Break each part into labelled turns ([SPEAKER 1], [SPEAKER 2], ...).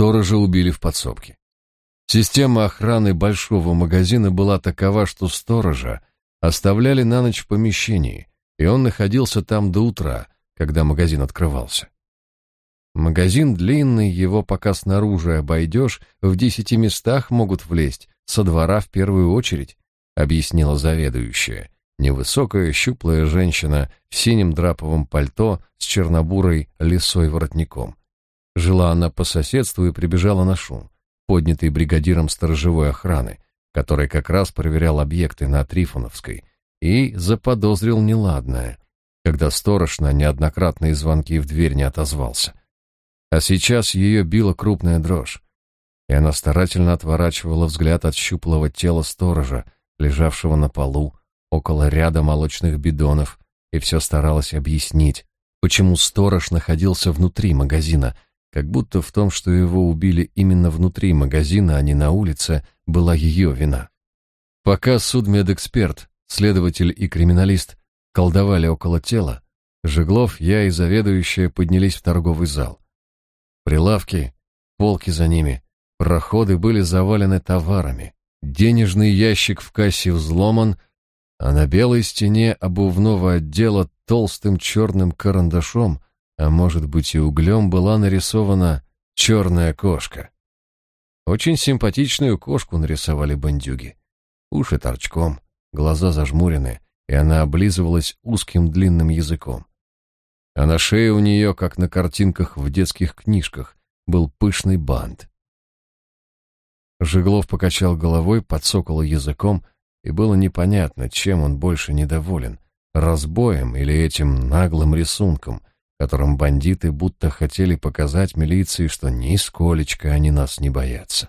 [SPEAKER 1] Сторожа убили в подсобке. Система охраны большого магазина была такова, что сторожа оставляли на ночь в помещении, и он находился там до утра, когда магазин открывался. Магазин длинный, его пока снаружи обойдешь, в десяти местах могут влезть, со двора в первую очередь, объяснила заведующая, невысокая щуплая женщина в синем драповом пальто с чернобурой лисой воротником. Жила она по соседству и прибежала на шум, поднятый бригадиром сторожевой охраны, который как раз проверял объекты на Трифоновской, и заподозрил неладное, когда сторож на неоднократные звонки в дверь не отозвался. А сейчас ее била крупная дрожь, и она старательно отворачивала взгляд от щуплого тела сторожа, лежавшего на полу, около ряда молочных бидонов, и все старалась объяснить, почему сторож находился внутри магазина, как будто в том, что его убили именно внутри магазина, а не на улице, была ее вина. Пока судмедэксперт, следователь и криминалист колдовали около тела, Жеглов, я и заведующая поднялись в торговый зал. Прилавки, полки за ними, проходы были завалены товарами. Денежный ящик в кассе взломан, а на белой стене обувного отдела толстым черным карандашом, а может быть и углем, была нарисована черная кошка. Очень симпатичную кошку нарисовали бандюги. Уши торчком, глаза зажмурены, и она облизывалась узким длинным языком а на шее у нее, как на картинках в детских книжках, был пышный бант. Жиглов покачал головой, подсокал языком, и было непонятно, чем он больше недоволен — разбоем или этим наглым рисунком, которым бандиты будто хотели показать милиции, что нисколечко они нас не боятся.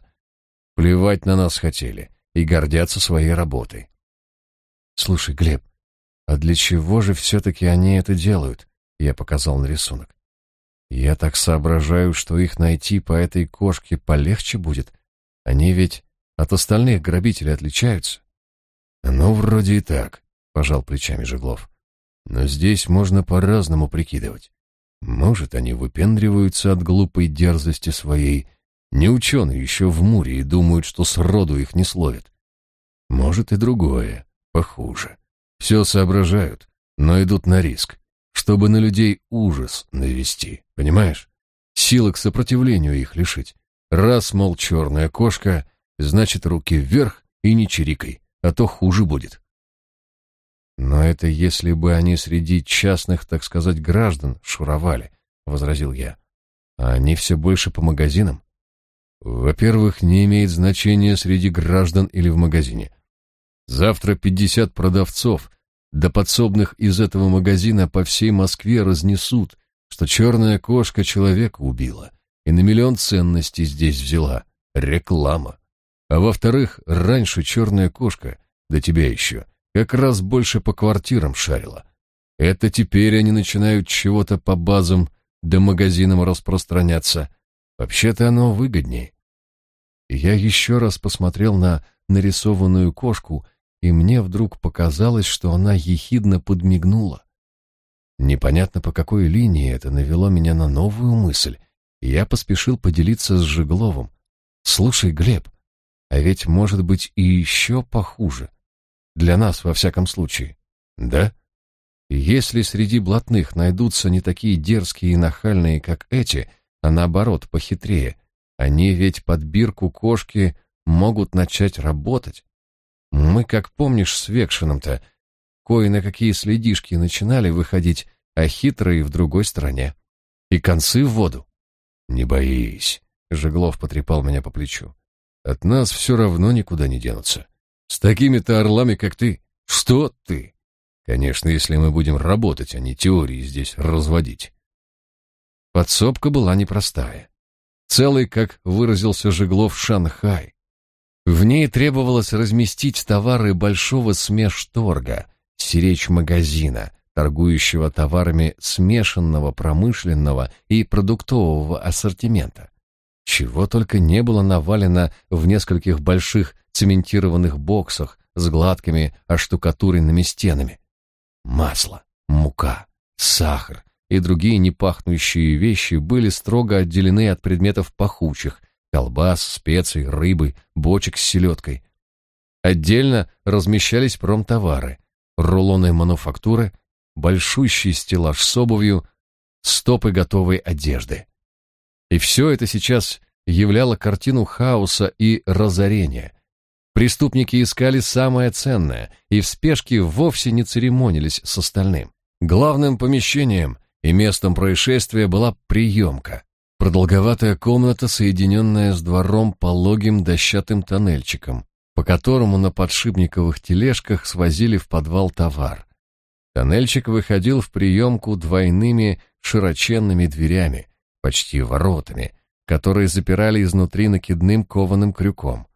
[SPEAKER 1] Плевать на нас хотели и гордятся своей работой. Слушай, Глеб, а для чего же все-таки они это делают? Я показал на рисунок. Я так соображаю, что их найти по этой кошке полегче будет. Они ведь от остальных грабителей отличаются. Ну, вроде и так, пожал плечами Жеглов. Но здесь можно по-разному прикидывать. Может, они выпендриваются от глупой дерзости своей, не ученые еще в Муре и думают, что сроду их не словят. Может и другое, похуже. Все соображают, но идут на риск чтобы на людей ужас навести, понимаешь? Силы к сопротивлению их лишить. Раз, мол, черная кошка, значит, руки вверх и не чирикай, а то хуже будет. Но это если бы они среди частных, так сказать, граждан шуровали, — возразил я. А они все больше по магазинам. Во-первых, не имеет значения среди граждан или в магазине. Завтра пятьдесят продавцов до подсобных из этого магазина по всей Москве разнесут, что черная кошка человека убила и на миллион ценностей здесь взяла. Реклама. А во-вторых, раньше черная кошка, до тебя еще, как раз больше по квартирам шарила. Это теперь они начинают чего-то по базам да магазинам распространяться. Вообще-то оно выгоднее. Я еще раз посмотрел на нарисованную кошку и мне вдруг показалось, что она ехидно подмигнула. Непонятно по какой линии это навело меня на новую мысль, и я поспешил поделиться с Жигловым. «Слушай, Глеб, а ведь может быть и еще похуже. Для нас, во всяком случае. Да? Если среди блатных найдутся не такие дерзкие и нахальные, как эти, а наоборот, похитрее, они ведь под бирку кошки могут начать работать. Мы, как помнишь, с Векшином-то кое на какие следишки начинали выходить, а хитрые в другой стране. И концы в воду. Не боись, Жеглов потрепал меня по плечу. От нас все равно никуда не денутся. С такими-то орлами, как ты. Что ты? Конечно, если мы будем работать, а не теории здесь разводить. Подсобка была непростая. Целый, как выразился Жеглов, Шанхай. В ней требовалось разместить товары большого смешторга, сиречь магазина, торгующего товарами смешанного промышленного и продуктового ассортимента. Чего только не было навалено в нескольких больших цементированных боксах с гладкими оштукатуренными стенами. Масло, мука, сахар, и другие непахнущие вещи были строго отделены от предметов пахучих, колбас, специй, рыбы, бочек с селедкой. Отдельно размещались промтовары, рулоны мануфактуры, большущий стеллаж с обувью, стопы готовой одежды. И все это сейчас являло картину хаоса и разорения. Преступники искали самое ценное и в спешке вовсе не церемонились с остальным. Главным помещением и местом происшествия была приемка. Продолговатая комната, соединенная с двором пологим дощатым тоннельчиком, по которому на подшипниковых тележках свозили в подвал товар. Тоннельчик выходил в приемку двойными широченными дверями, почти воротами, которые запирали изнутри накидным кованым крюком.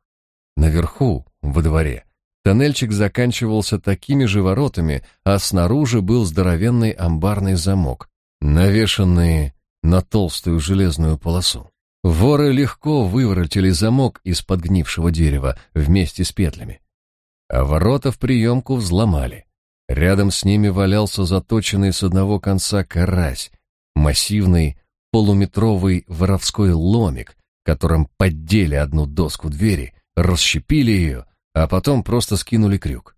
[SPEAKER 1] Наверху, во дворе, тоннельчик заканчивался такими же воротами, а снаружи был здоровенный амбарный замок, навешанный на толстую железную полосу. Воры легко выворотили замок из подгнившего дерева вместе с петлями, а ворота в приемку взломали. Рядом с ними валялся заточенный с одного конца карась, массивный полуметровый воровской ломик, которым поддели одну доску двери, расщепили ее, а потом просто скинули крюк.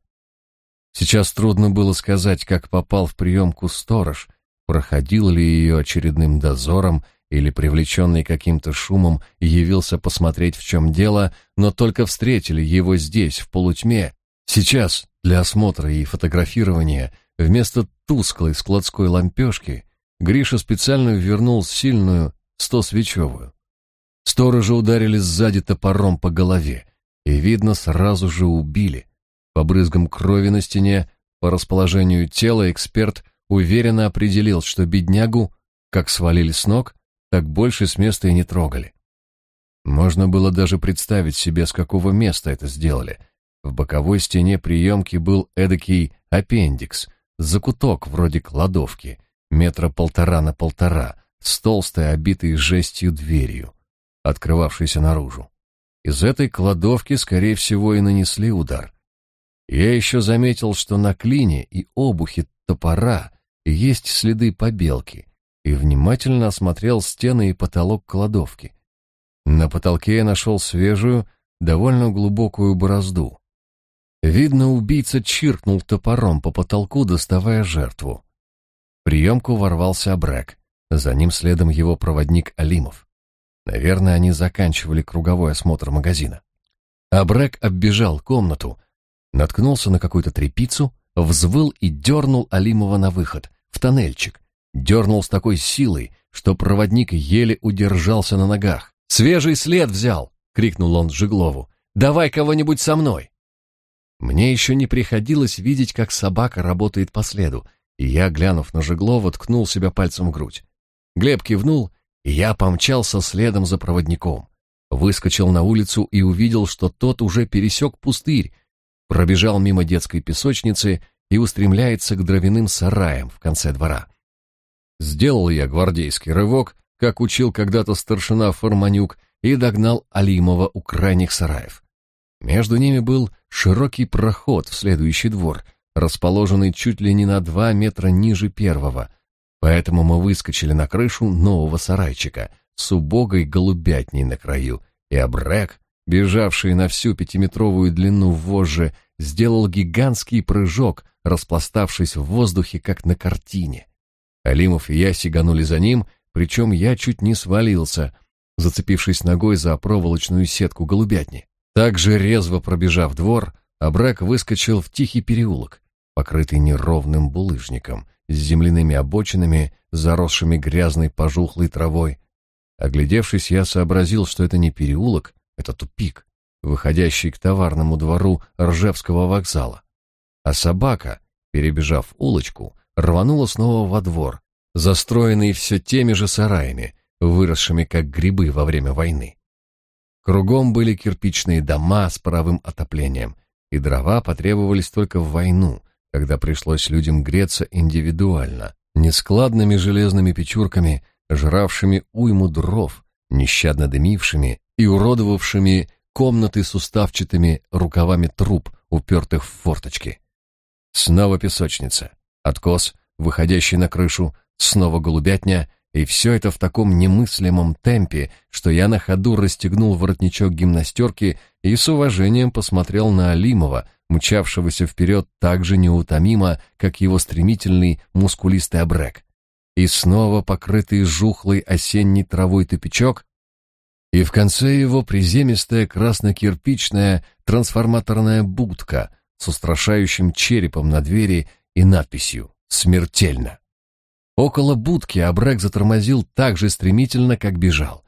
[SPEAKER 1] Сейчас трудно было сказать, как попал в приемку сторож, проходил ли ее очередным дозором или привлеченный каким-то шумом явился посмотреть, в чем дело, но только встретили его здесь, в полутьме. Сейчас, для осмотра и фотографирования, вместо тусклой складской лампешки, Гриша специально вернул сильную стосвечевую. Сторожа ударили сзади топором по голове, и, видно, сразу же убили. По брызгам крови на стене, по расположению тела эксперт уверенно определил, что беднягу, как свалили с ног, так больше с места и не трогали. Можно было даже представить себе, с какого места это сделали. В боковой стене приемки был эдакий аппендикс, закуток вроде кладовки, метра полтора на полтора, с толстой, обитой жестью дверью, открывавшейся наружу. Из этой кладовки, скорее всего, и нанесли удар. Я еще заметил, что на клине и обухе топора есть следы побелки, и внимательно осмотрел стены и потолок кладовки. На потолке я нашел свежую, довольно глубокую борозду. Видно, убийца чиркнул топором по потолку, доставая жертву. В приемку ворвался Абрек, за ним следом его проводник Алимов. Наверное, они заканчивали круговой осмотр магазина. Абрек оббежал комнату, наткнулся на какую-то трепицу, взвыл и дернул Алимова на выход, в тоннельчик. Дернул с такой силой, что проводник еле удержался на ногах. «Свежий след взял!» — крикнул он Жиглову. «Давай кого-нибудь со мной!» Мне еще не приходилось видеть, как собака работает по следу, и я, глянув на Жиглова, ткнул себя пальцем в грудь. Глеб кивнул, я помчался следом за проводником. Выскочил на улицу и увидел, что тот уже пересек пустырь, пробежал мимо детской песочницы и устремляется к дровяным сараям в конце двора. Сделал я гвардейский рывок, как учил когда-то старшина Форманюк, и догнал Алимова у крайних сараев. Между ними был широкий проход в следующий двор, расположенный чуть ли не на два метра ниже первого, поэтому мы выскочили на крышу нового сарайчика с убогой голубятней на краю, и обрек, бежавший на всю пятиметровую длину вожжи, сделал гигантский прыжок, распластавшись в воздухе, как на картине. Алимов и я сиганули за ним, причем я чуть не свалился, зацепившись ногой за проволочную сетку голубятни. Также резво пробежав двор, Абрак выскочил в тихий переулок, покрытый неровным булыжником, с земляными обочинами, заросшими грязной пожухлой травой. Оглядевшись, я сообразил, что это не переулок, это тупик, выходящий к товарному двору Ржевского вокзала. А собака, перебежав улочку, рванула снова во двор, застроенный все теми же сараями, выросшими как грибы во время войны. Кругом были кирпичные дома с паровым отоплением, и дрова потребовались только в войну, когда пришлось людям греться индивидуально, нескладными железными печурками, жравшими уйму дров, нещадно дымившими и уродовавшими комнаты с уставчатыми рукавами труб, упертых в форточки. Снова песочница, откос, выходящий на крышу, снова голубятня, и все это в таком немыслимом темпе, что я на ходу расстегнул воротничок гимнастерки и с уважением посмотрел на Алимова, мчавшегося вперед так же неутомимо, как его стремительный мускулистый обрек. И снова покрытый жухлой осенней травой тупичок, и в конце его приземистая красно-кирпичная трансформаторная будка с устрашающим черепом на двери и надписью «Смертельно». Около будки Абрек затормозил так же стремительно, как бежал.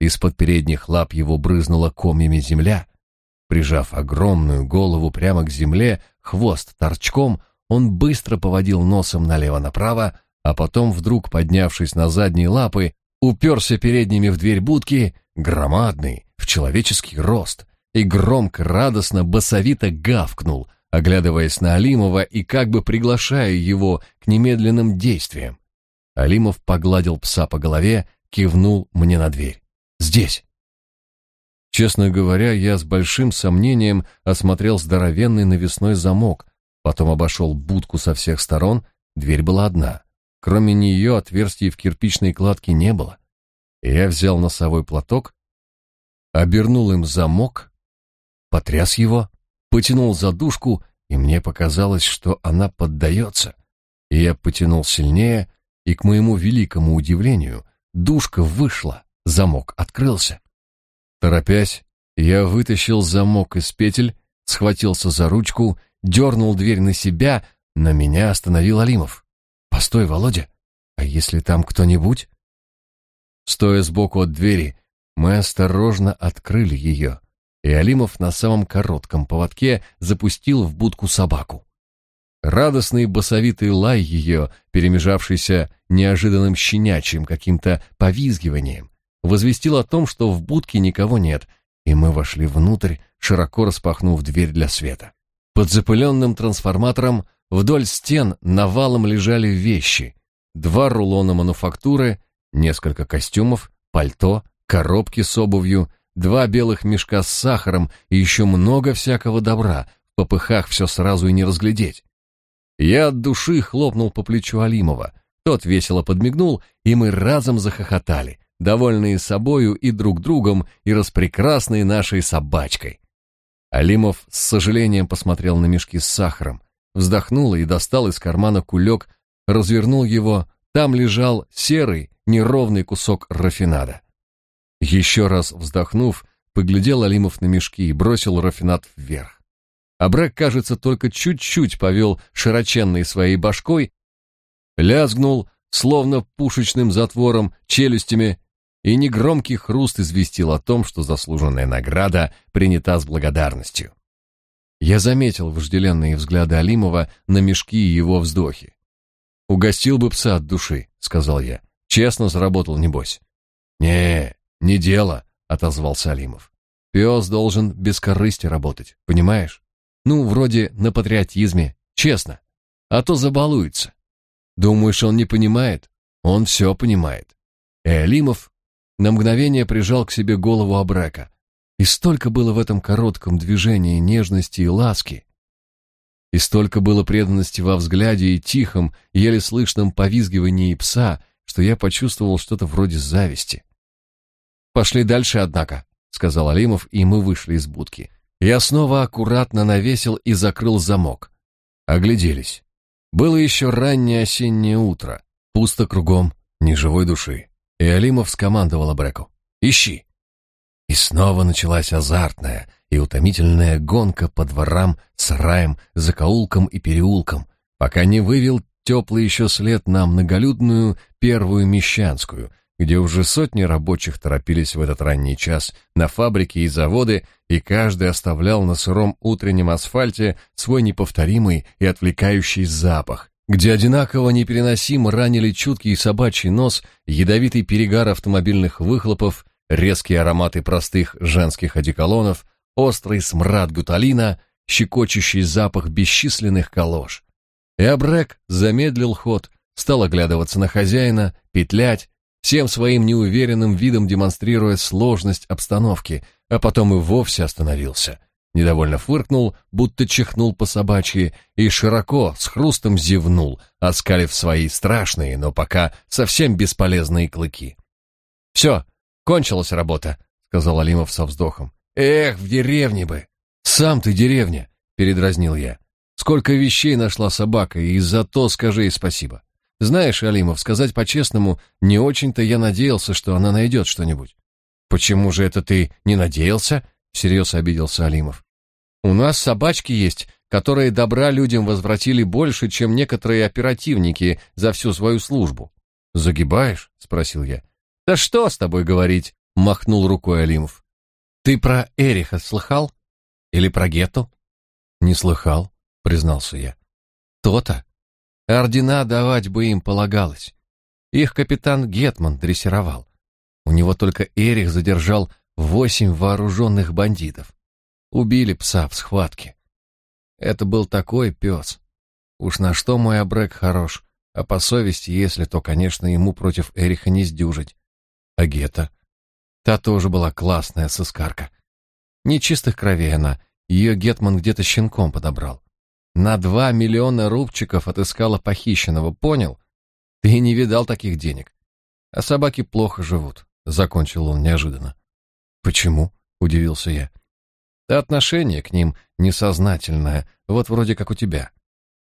[SPEAKER 1] Из-под передних лап его брызнула комьями земля. Прижав огромную голову прямо к земле, хвост торчком, он быстро поводил носом налево-направо, а потом, вдруг поднявшись на задние лапы, уперся передними в дверь будки, громадный, в человеческий рост, и громко, радостно, басовито гавкнул, оглядываясь на Алимова и как бы приглашая его к немедленным действиям. Алимов погладил пса по голове, кивнул мне на дверь. «Здесь!» Честно говоря, я с большим сомнением осмотрел здоровенный навесной замок, потом обошел будку со всех сторон, дверь была одна. Кроме нее отверстий в кирпичной кладке не было. Я взял носовой платок, обернул им замок, потряс его, потянул задушку, и мне показалось, что она поддается. И я потянул сильнее, и, к моему великому удивлению, душка вышла, замок открылся. Торопясь, я вытащил замок из петель, схватился за ручку, дернул дверь на себя, но меня остановил Алимов. «Постой, Володя, а если там кто-нибудь?» Стоя сбоку от двери, мы осторожно открыли ее и Алимов на самом коротком поводке запустил в будку собаку. Радостный басовитый лай ее, перемежавшийся неожиданным щенячьим каким-то повизгиванием, возвестил о том, что в будке никого нет, и мы вошли внутрь, широко распахнув дверь для света. Под запыленным трансформатором вдоль стен навалом лежали вещи. Два рулона мануфактуры, несколько костюмов, пальто, коробки с обувью, два белых мешка с сахаром и еще много всякого добра, в попыхах все сразу и не разглядеть. Я от души хлопнул по плечу Алимова. Тот весело подмигнул, и мы разом захохотали, довольные собою и друг другом, и распрекрасной нашей собачкой. Алимов с сожалением посмотрел на мешки с сахаром, вздохнул и достал из кармана кулек, развернул его, там лежал серый, неровный кусок рафинада. Еще раз вздохнув, поглядел Алимов на мешки и бросил рафинат вверх. Абрек, кажется, только чуть-чуть повел широченной своей башкой, лязгнул, словно пушечным затвором, челюстями, и негромкий хруст известил о том, что заслуженная награда принята с благодарностью. Я заметил вожделенные взгляды Алимова на мешки и его вздохи. «Угостил бы пса от души», — сказал я. «Честно заработал, небось». «Не, «Не дело», — отозвался Алимов. «Пес должен без корысти работать, понимаешь? Ну, вроде на патриотизме, честно. А то забалуется. Думаешь, он не понимает? Он все понимает». И Алимов на мгновение прижал к себе голову Абрека. И столько было в этом коротком движении нежности и ласки, и столько было преданности во взгляде и тихом, еле слышном повизгивании пса, что я почувствовал что-то вроде зависти. Пошли дальше, однако, сказал Алимов, и мы вышли из будки. Я снова аккуратно навесил и закрыл замок. Огляделись. Было еще раннее осеннее утро, пусто кругом, ни живой души. И Алимов скомандовал Абреку: "Ищи". И снова началась азартная и утомительная гонка по дворам, сараям, закоулкам и переулкам, пока не вывел теплый еще след на многолюдную первую Мещанскую, где уже сотни рабочих торопились в этот ранний час на фабрики и заводы, и каждый оставлял на сыром утреннем асфальте свой неповторимый и отвлекающий запах, где одинаково непереносимо ранили чуткий собачий нос, ядовитый перегар автомобильных выхлопов, резкие ароматы простых женских одеколонов, острый смрад гуталина, щекочущий запах бесчисленных калош. И Абрек замедлил ход, стал оглядываться на хозяина, петлять, всем своим неуверенным видом демонстрируя сложность обстановки, а потом и вовсе остановился. Недовольно фыркнул, будто чихнул по собачьи, и широко, с хрустом зевнул, оскалив свои страшные, но пока совсем бесполезные клыки. «Все, кончилась работа», — сказал Алимов со вздохом. «Эх, в деревне бы!» «Сам ты деревня!» — передразнил я. «Сколько вещей нашла собака, и за то скажи ей спасибо. Знаешь, Алимов, сказать по-честному, не очень-то я надеялся, что она найдет что-нибудь. Почему же это ты не надеялся? Всерьез обиделся Алимов. У нас собачки есть, которые добра людям возвратили больше, чем некоторые оперативники за всю свою службу. Загибаешь? спросил я. Да что с тобой говорить? махнул рукой Алимов. Ты про Эриха слыхал? Или про Гетту? Не слыхал, признался я. То-то. Ордена давать бы им полагалось. Их капитан Гетман дрессировал. У него только Эрих задержал восемь вооруженных бандитов. Убили пса в схватке. Это был такой пес. Уж на что мой обрек хорош, а по совести, если, то, конечно, ему против Эриха не сдюжить. А Гета? Та тоже была классная сыскарка. Не чистых кровей она, ее Гетман где-то щенком подобрал. На два миллиона рубчиков отыскала похищенного, понял? Ты не видал таких денег. А собаки плохо живут, закончил он неожиданно. Почему? удивился я. Отношение к ним несознательное, вот вроде как у тебя.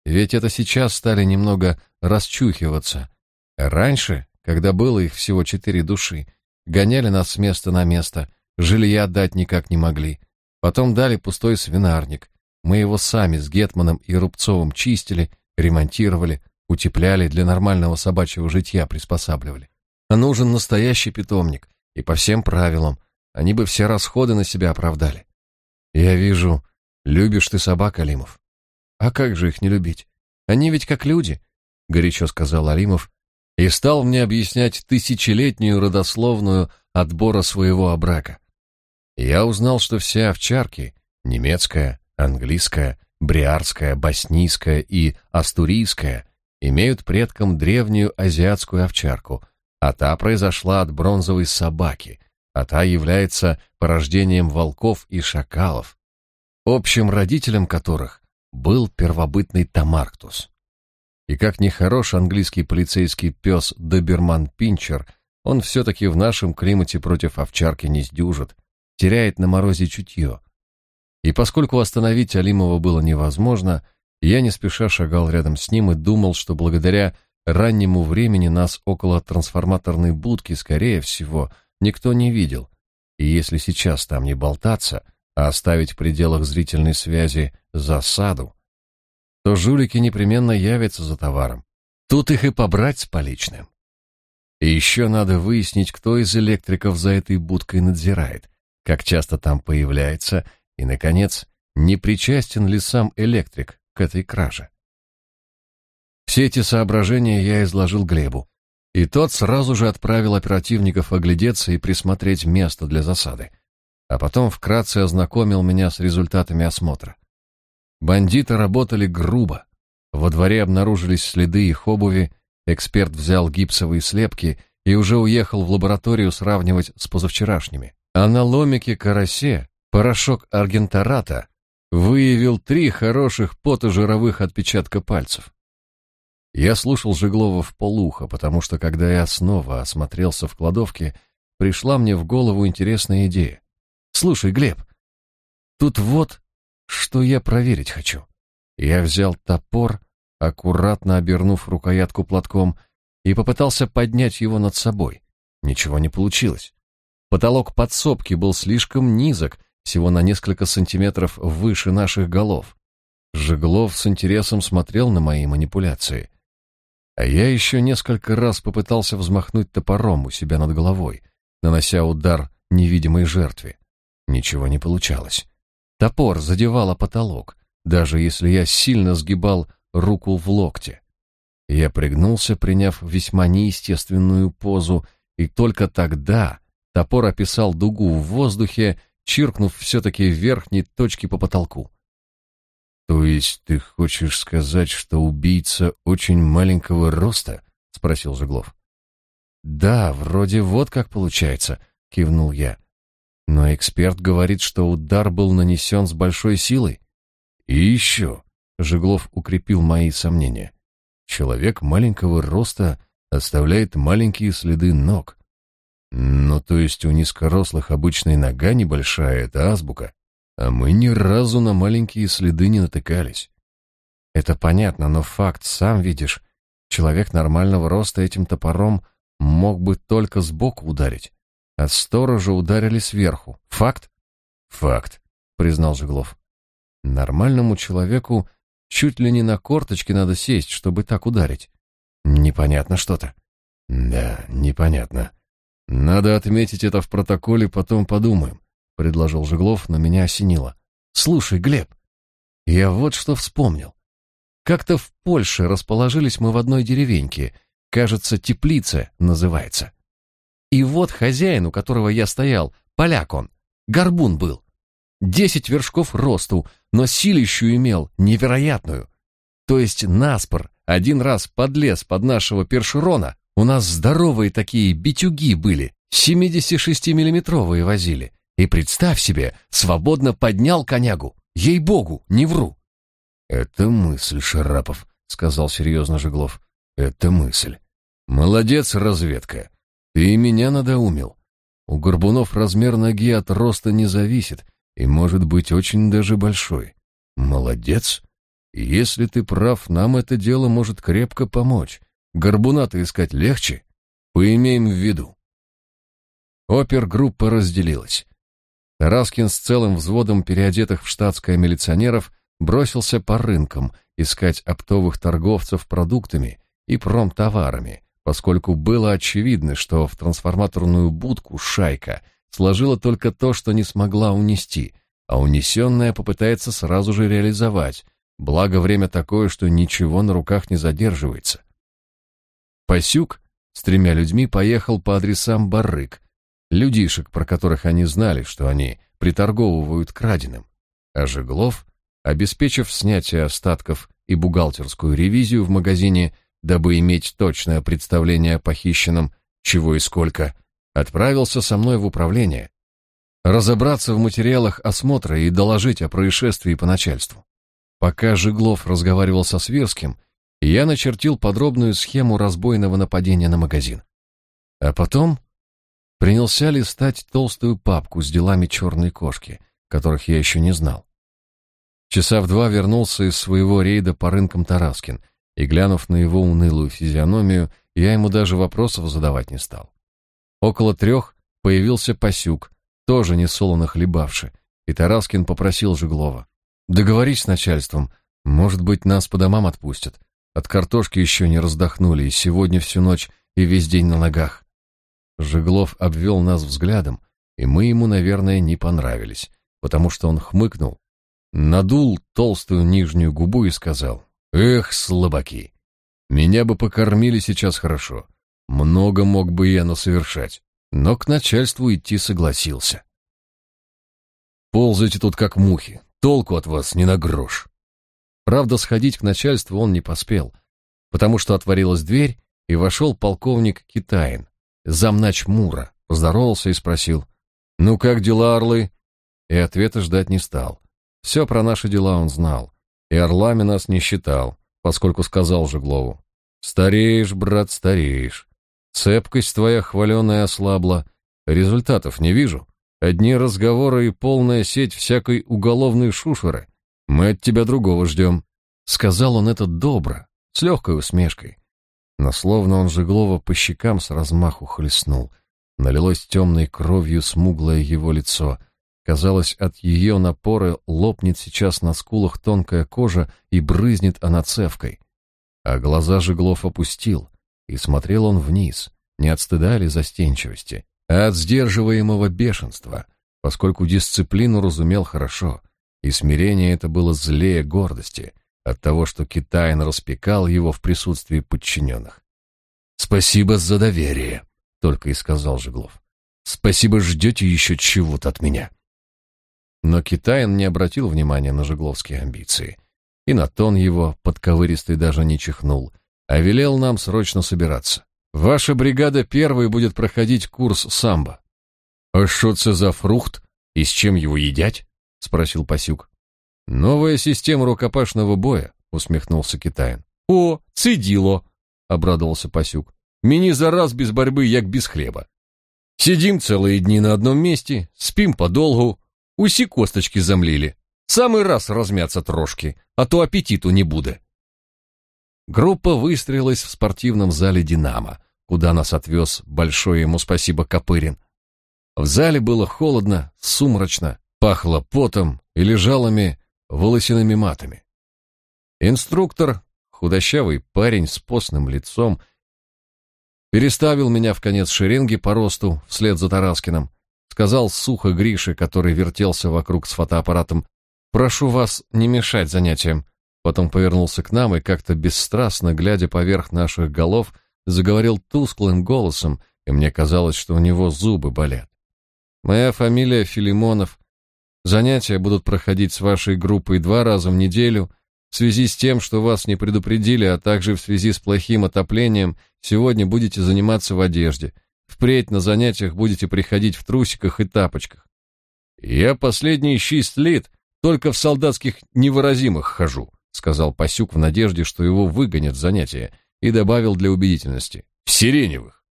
[SPEAKER 1] Ведь это сейчас стали немного расчухиваться. Раньше, когда было их всего четыре души, гоняли нас с места на место, жилья дать никак не могли. Потом дали пустой свинарник, мы его сами с Гетманом и Рубцовым чистили, ремонтировали, утепляли, для нормального собачьего житья приспосабливали. А нужен настоящий питомник, и по всем правилам, они бы все расходы на себя оправдали. Я вижу, любишь ты собак, Алимов. А как же их не любить? Они ведь как люди, горячо сказал Алимов и стал мне объяснять тысячелетнюю родословную отбора своего обрака. Я узнал, что все овчарки, немецкая, английская, бриарская, боснийская и астурийская имеют предком древнюю азиатскую овчарку, а та произошла от бронзовой собаки, а та является порождением волков и шакалов, общим родителем которых был первобытный Тамарктус. И как нехорош английский полицейский пес Доберман Пинчер, он все-таки в нашем климате против овчарки не сдюжит, теряет на морозе чутье, и поскольку остановить Алимова было невозможно, я не спеша шагал рядом с ним и думал, что благодаря раннему времени нас около трансформаторной будки, скорее всего, никто не видел. И если сейчас там не болтаться, а оставить в пределах зрительной связи засаду, то жулики непременно явятся за товаром. Тут их и побрать с поличным. И еще надо выяснить, кто из электриков за этой будкой надзирает, как часто там появляется и, наконец, не причастен ли сам электрик к этой краже? Все эти соображения я изложил Глебу, и тот сразу же отправил оперативников оглядеться и присмотреть место для засады, а потом вкратце ознакомил меня с результатами осмотра. Бандиты работали грубо. Во дворе обнаружились следы их обуви, эксперт взял гипсовые слепки и уже уехал в лабораторию сравнивать с позавчерашними. А на ломике-карасе Порошок аргентарата выявил три хороших потожировых отпечатка пальцев. Я слушал Жеглова в полухо, потому что, когда я снова осмотрелся в кладовке, пришла мне в голову интересная идея. «Слушай, Глеб, тут вот, что я проверить хочу». Я взял топор, аккуратно обернув рукоятку платком, и попытался поднять его над собой. Ничего не получилось. Потолок подсобки был слишком низок, всего на несколько сантиметров выше наших голов. Жеглов с интересом смотрел на мои манипуляции. А я еще несколько раз попытался взмахнуть топором у себя над головой, нанося удар невидимой жертве. Ничего не получалось. Топор задевал потолок, даже если я сильно сгибал руку в локте. Я пригнулся, приняв весьма неестественную позу, и только тогда топор описал дугу в воздухе чиркнув все-таки верхней точке по потолку. «То есть ты хочешь сказать, что убийца очень маленького роста?» — спросил Жеглов. «Да, вроде вот как получается», — кивнул я. Но эксперт говорит, что удар был нанесен с большой силой. И еще, Жеглов укрепил мои сомнения. Человек маленького роста оставляет маленькие следы ног. Ну, то есть у низкорослых обычная нога небольшая, это азбука. А мы ни разу на маленькие следы не натыкались. Это понятно, но факт, сам видишь. Человек нормального роста этим топором мог бы только сбоку ударить. А сторожа ударили сверху. Факт? Факт, признал Жеглов. Нормальному человеку чуть ли не на корточки надо сесть, чтобы так ударить. Непонятно что-то. Да, непонятно. Надо отметить это в протоколе, потом подумаем, предложил Жеглов, но меня осенило. Слушай, Глеб, я вот что вспомнил. Как-то в Польше расположились мы в одной деревеньке, кажется, Теплица называется. И вот хозяин, у которого я стоял, поляк он, горбун был. Десять вершков росту, но силищу имел невероятную. То есть наспор один раз подлез под нашего першерона, у нас здоровые такие битюги были, 76-миллиметровые возили. И представь себе, свободно поднял конягу. Ей-богу, не вру.
[SPEAKER 2] Это мысль, Шарапов, сказал серьезно Жеглов. Это мысль. Молодец, разведка. Ты меня надоумил. У горбунов размер ноги от роста не зависит и может быть очень даже большой. Молодец. Если ты прав, нам это дело может крепко помочь. Горбуна-то искать легче. Поимеем в виду. Опергруппа разделилась. Тараскин с целым взводом переодетых в штатское милиционеров бросился по рынкам искать оптовых торговцев продуктами и промтоварами, поскольку было очевидно, что в трансформаторную будку шайка сложила только то, что не смогла унести, а унесенное попытается сразу же реализовать, благо время такое, что ничего на руках не задерживается. Пасюк с тремя людьми поехал по адресам барык, людишек, про которых они знали, что они приторговывают краденым, а Жеглов, обеспечив снятие остатков и бухгалтерскую ревизию в магазине, дабы иметь точное представление о похищенном, чего и сколько, отправился со мной в управление, разобраться в материалах осмотра и доложить о происшествии по начальству. Пока Жиглов разговаривал со Свирским, я начертил подробную схему разбойного нападения на магазин. А потом принялся листать толстую папку с делами черной кошки, которых я еще не знал. Часа в два вернулся из своего рейда по рынкам Тараскин, и, глянув на его унылую физиономию, я ему даже вопросов задавать не стал. Около трех появился Пасюк, тоже несолоно хлебавший, и Тараскин попросил Жеглова. «Договорись с начальством, может быть, нас по домам отпустят. От картошки еще не раздохнули, и сегодня всю ночь и весь день на ногах». Жеглов обвел нас взглядом, и мы ему, наверное, не понравились, потому что он хмыкнул, надул толстую нижнюю губу и сказал, «Эх, слабаки, меня бы покормили сейчас хорошо, много мог бы я насовершать, но к начальству идти согласился. Ползайте тут как мухи, толку от вас не на грош. Правда, сходить к начальству он не поспел, потому что отворилась дверь, и вошел полковник Китаин, замнач Мура, поздоровался и спросил, «Ну как дела, орлы?» И ответа ждать не стал. Все про наши дела он знал, и орлами нас не считал, поскольку сказал Жеглову, «Стареешь, брат, стареешь. Цепкость твоя хваленая ослабла. Результатов не вижу. Одни разговоры и полная сеть всякой уголовной шушеры. Мы от тебя другого ждем». Сказал он это добро, с легкой усмешкой. Но словно он Жеглова по щекам с размаху хлестнул. Налилось темной кровью смуглое его лицо. Казалось, от ее напора лопнет сейчас на скулах тонкая кожа и брызнет она цевкой. А глаза Жеглов опустил, и смотрел он вниз, не от стыда или застенчивости, а от сдерживаемого бешенства, поскольку дисциплину разумел хорошо, и смирение это было злее гордости от того, что Китайн распекал его в присутствии подчиненных. «Спасибо за доверие», — только и сказал Жеглов. «Спасибо, ждете еще чего-то от меня». Но Китайн не обратил внимания на жегловские амбиции, и на тон его подковыристый даже не чихнул, а велел нам срочно собираться. Ваша бригада первой будет проходить курс самбо. А що це за фрукт? И с чем его едять? спросил Пасюк. Новая система рукопашного боя, усмехнулся Китаин. О, це діло, обрадовался Пасюк. Мені зараз без борьбы, як без хлеба. Сидим целые дни на одном месте, спим подолгу, усі косточки замлели. Самый раз размяться трошки, а то аппетиту не буде. Группа выстроилась в спортивном зале «Динамо», куда нас отвез большое ему спасибо Копырин. В зале было холодно, сумрачно, пахло потом и лежалыми волосяными матами. Инструктор, худощавый парень с постным лицом, переставил меня в конец шеренги по росту вслед за Тараскиным, сказал сухо Грише, который вертелся вокруг с фотоаппаратом, «Прошу вас не мешать занятиям». Потом повернулся к нам и как-то бесстрастно, глядя поверх наших голов, заговорил тусклым голосом, и мне казалось, что у него зубы болят. «Моя фамилия Филимонов. Занятия будут проходить с вашей группой два раза в неделю. В связи с тем, что вас не предупредили, а также в связи с плохим отоплением, сегодня будете заниматься в одежде. Впредь на занятиях будете приходить в трусиках и тапочках. Я последние шесть лет только в солдатских невыразимых хожу, сказал Пасюк в надежде, что его выгонят с занятия, и добавил для убедительности: в сиреневых.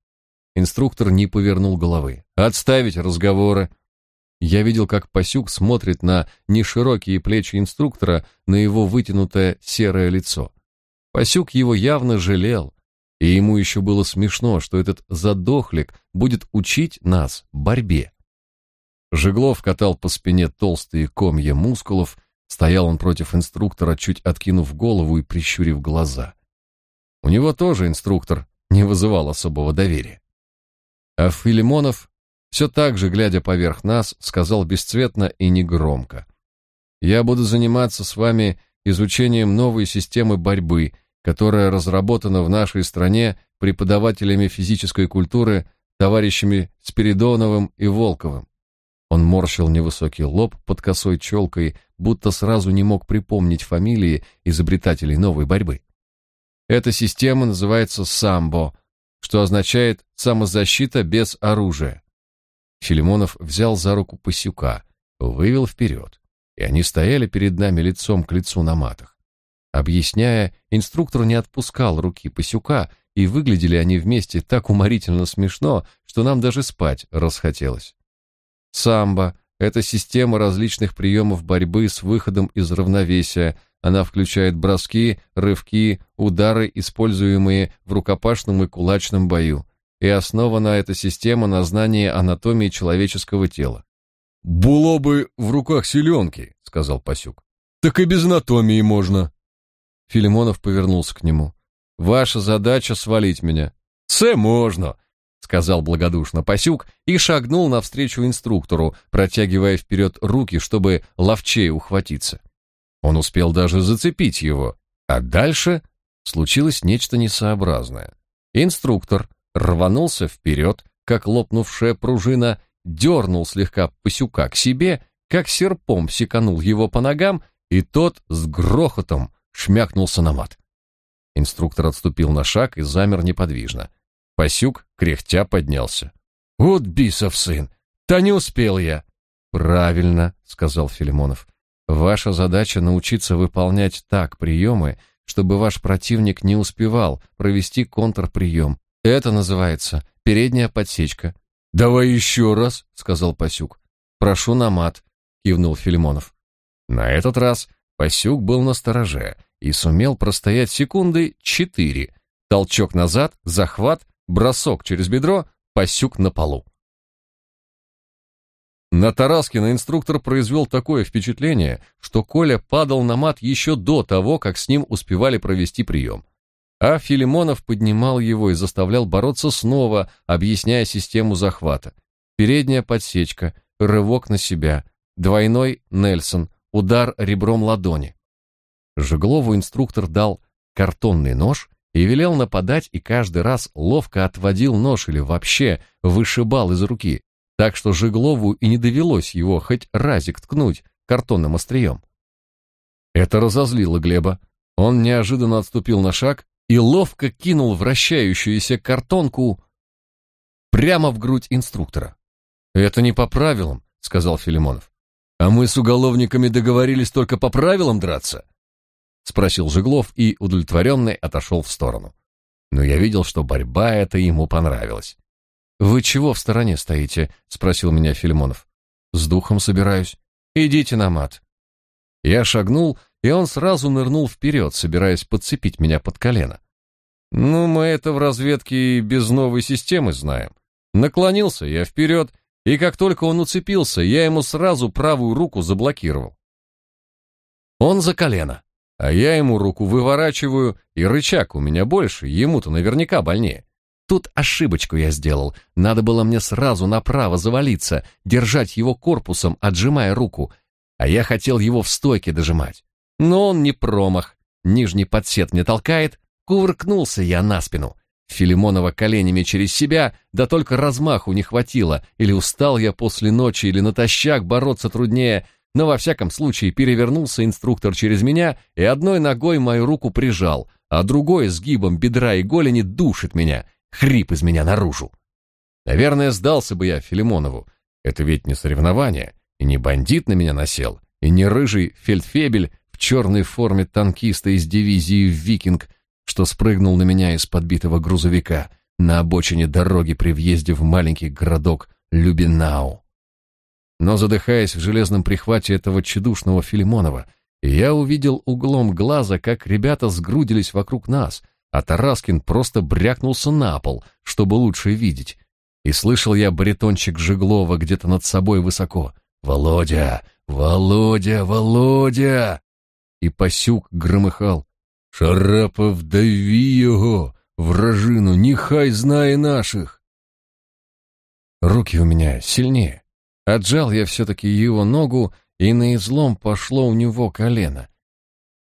[SPEAKER 2] Инструктор не повернул головы. Отставить разговоры. Я видел, как Пасюк смотрит на неширокие плечи инструктора, на его вытянутое серое лицо. Пасюк его явно жалел, и ему еще было смешно, что этот задохлик будет учить нас борьбе. Жеглов катал по спине толстые комья мускулов, стоял он против инструктора, чуть откинув голову и прищурив глаза. У него тоже инструктор не вызывал особого доверия. А Филимонов, все так же, глядя поверх нас, сказал бесцветно и негромко. «Я буду заниматься с вами изучением новой системы борьбы, которая разработана в нашей стране преподавателями физической культуры товарищами Спиридоновым и Волковым. Он морщил невысокий лоб под косой челкой, будто сразу не мог припомнить фамилии изобретателей новой борьбы. Эта система называется самбо, что означает самозащита без оружия. Филимонов взял за руку Пасюка, вывел вперед, и они стояли перед нами лицом к лицу на матах. Объясняя, инструктор не отпускал руки Пасюка, и выглядели они вместе так уморительно смешно, что нам даже спать расхотелось. Самбо — это система различных приемов борьбы с выходом из равновесия. Она включает броски, рывки, удары, используемые в рукопашном и кулачном бою. И основана эта система на знании анатомии человеческого тела. «Было бы в руках селенки», — сказал Пасюк. «Так и без анатомии можно». Филимонов повернулся к нему. «Ваша задача — свалить меня». «Це можно», — сказал благодушно Пасюк и шагнул навстречу инструктору, протягивая вперед руки, чтобы ловчее ухватиться. Он успел даже зацепить его, а дальше случилось нечто несообразное. Инструктор рванулся вперед, как лопнувшая пружина, дернул слегка Пасюка к себе, как серпом секанул его по ногам, и тот с грохотом шмякнулся на мат. Инструктор отступил на шаг и замер неподвижно. Пасюк, кряхтя, поднялся. «Вот бисов сын! Да не успел я!» «Правильно», — сказал Филимонов. «Ваша задача научиться выполнять так приемы, чтобы ваш противник не успевал провести контрприем. Это называется передняя подсечка». «Давай еще раз», — сказал Пасюк. «Прошу на мат», — кивнул Филимонов. На этот раз Пасюк был на стороже и сумел простоять секунды четыре. Толчок назад, захват, бросок через бедро, Пасюк на полу. На Тараскина инструктор произвел такое впечатление, что Коля падал на мат еще до того, как с ним успевали провести прием. А Филимонов поднимал его и заставлял бороться снова, объясняя систему захвата. Передняя подсечка, рывок на себя, двойной Нельсон, удар ребром ладони. Жеглову инструктор дал картонный нож и велел нападать и каждый раз ловко отводил нож или вообще вышибал из руки, так что Жеглову и не довелось его хоть разик ткнуть картонным острием. Это разозлило Глеба. Он неожиданно отступил на шаг и ловко кинул вращающуюся картонку прямо в грудь инструктора. Это не по правилам, сказал Филимонов. А мы с уголовниками договорились только по правилам драться, спросил Жиглов и удовлетворенный отошел в сторону. Но я видел, что борьба эта ему понравилась. Вы чего в стороне стоите? спросил меня Филимонов. С духом собираюсь. Идите на мат. Я шагнул, и он сразу нырнул вперед, собираясь подцепить меня под колено. Ну, мы это в разведке без новой системы знаем. Наклонился я вперед, и как только он уцепился, я ему сразу правую руку заблокировал. Он за колено, а я ему руку выворачиваю, и рычаг у меня больше, ему-то наверняка больнее. Тут ошибочку я сделал. Надо было мне сразу направо завалиться, держать его корпусом, отжимая руку, а я хотел его в стойке дожимать. Но он не промах. Нижний подсет мне толкает, кувыркнулся я на спину. Филимонова коленями через себя, да только размаху не хватило, или устал я после ночи, или натощак бороться труднее, но во всяком случае перевернулся инструктор через меня и одной ногой мою руку прижал, а другой сгибом бедра и голени душит меня, хрип из меня наружу. Наверное, сдался бы я Филимонову. Это ведь не соревнование, и не бандит на меня насел, и не рыжий фельдфебель черной форме танкиста из дивизии «Викинг», что спрыгнул на меня из подбитого грузовика на обочине дороги при въезде в маленький городок Любинау. Но задыхаясь в железном прихвате этого чудушного Филимонова, я увидел углом глаза, как ребята сгрудились вокруг нас, а Тараскин просто брякнулся на пол, чтобы лучше видеть. И слышал я баритончик Жиглова где-то над собой высоко. «Володя! Володя! Володя!» И Пасюк громыхал. «Шарапов, дави его! Вражину, нехай знає наших!» Руки у меня сильнее. Отжал я все-таки его ногу, и на излом пошло у него колено.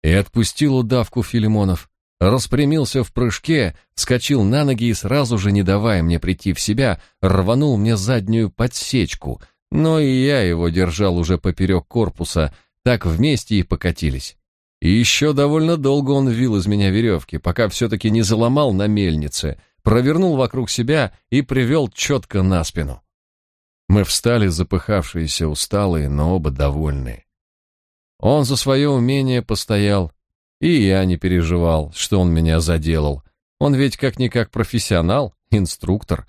[SPEAKER 2] И отпустил удавку Филимонов распрямился в прыжке, вскочил на ноги и сразу же, не давая мне прийти в себя, рванул мне заднюю подсечку, но и я его держал уже поперек корпуса, так вместе и покатились. И еще довольно долго он вил из меня веревки, пока все-таки не заломал на мельнице, провернул вокруг себя и привел четко на спину. Мы встали, запыхавшиеся, усталые, но оба довольные. Он за свое умение постоял, и я не переживал, что он меня заделал. Он ведь как-никак профессионал, инструктор.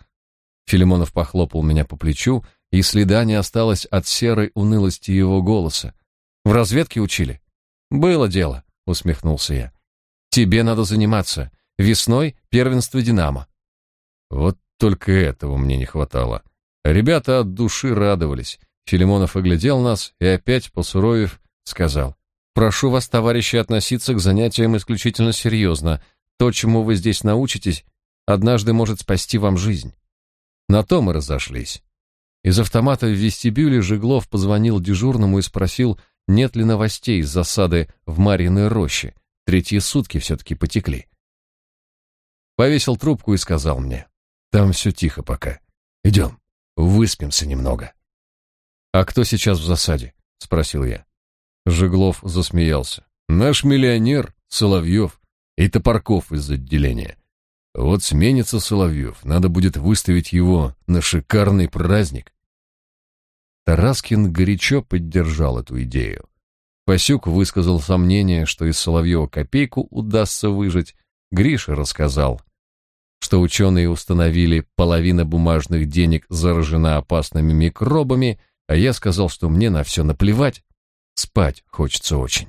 [SPEAKER 2] Филимонов похлопал меня по плечу, и следа не осталось от серой унылости его голоса. В разведке учили? Было дело, усмехнулся я. Тебе надо заниматься. Весной первенство Динамо. Вот только этого мне не хватало. Ребята от души радовались. Филимонов оглядел нас и опять, посуровев, сказал: Прошу вас, товарищи, относиться к занятиям исключительно серьезно. То, чему вы здесь научитесь, однажды может спасти вам жизнь. На то мы разошлись. Из автомата в вестибюле Жиглов позвонил дежурному и спросил, нет ли новостей из засады в Марьиной роще. Третьи сутки все-таки потекли. Повесил трубку и сказал мне, там все тихо пока. Идем, выспимся немного. А кто сейчас в засаде? Спросил я. Жеглов засмеялся. Наш миллионер Соловьев и Топорков из отделения. Вот сменится Соловьев, надо будет выставить его на шикарный праздник. Тараскин горячо поддержал эту идею. Пасюк высказал сомнение, что из Соловьева копейку удастся выжать. Гриша рассказал, что ученые установили, половина бумажных денег заражена опасными микробами, а я сказал, что мне на все наплевать, Спать хочется очень.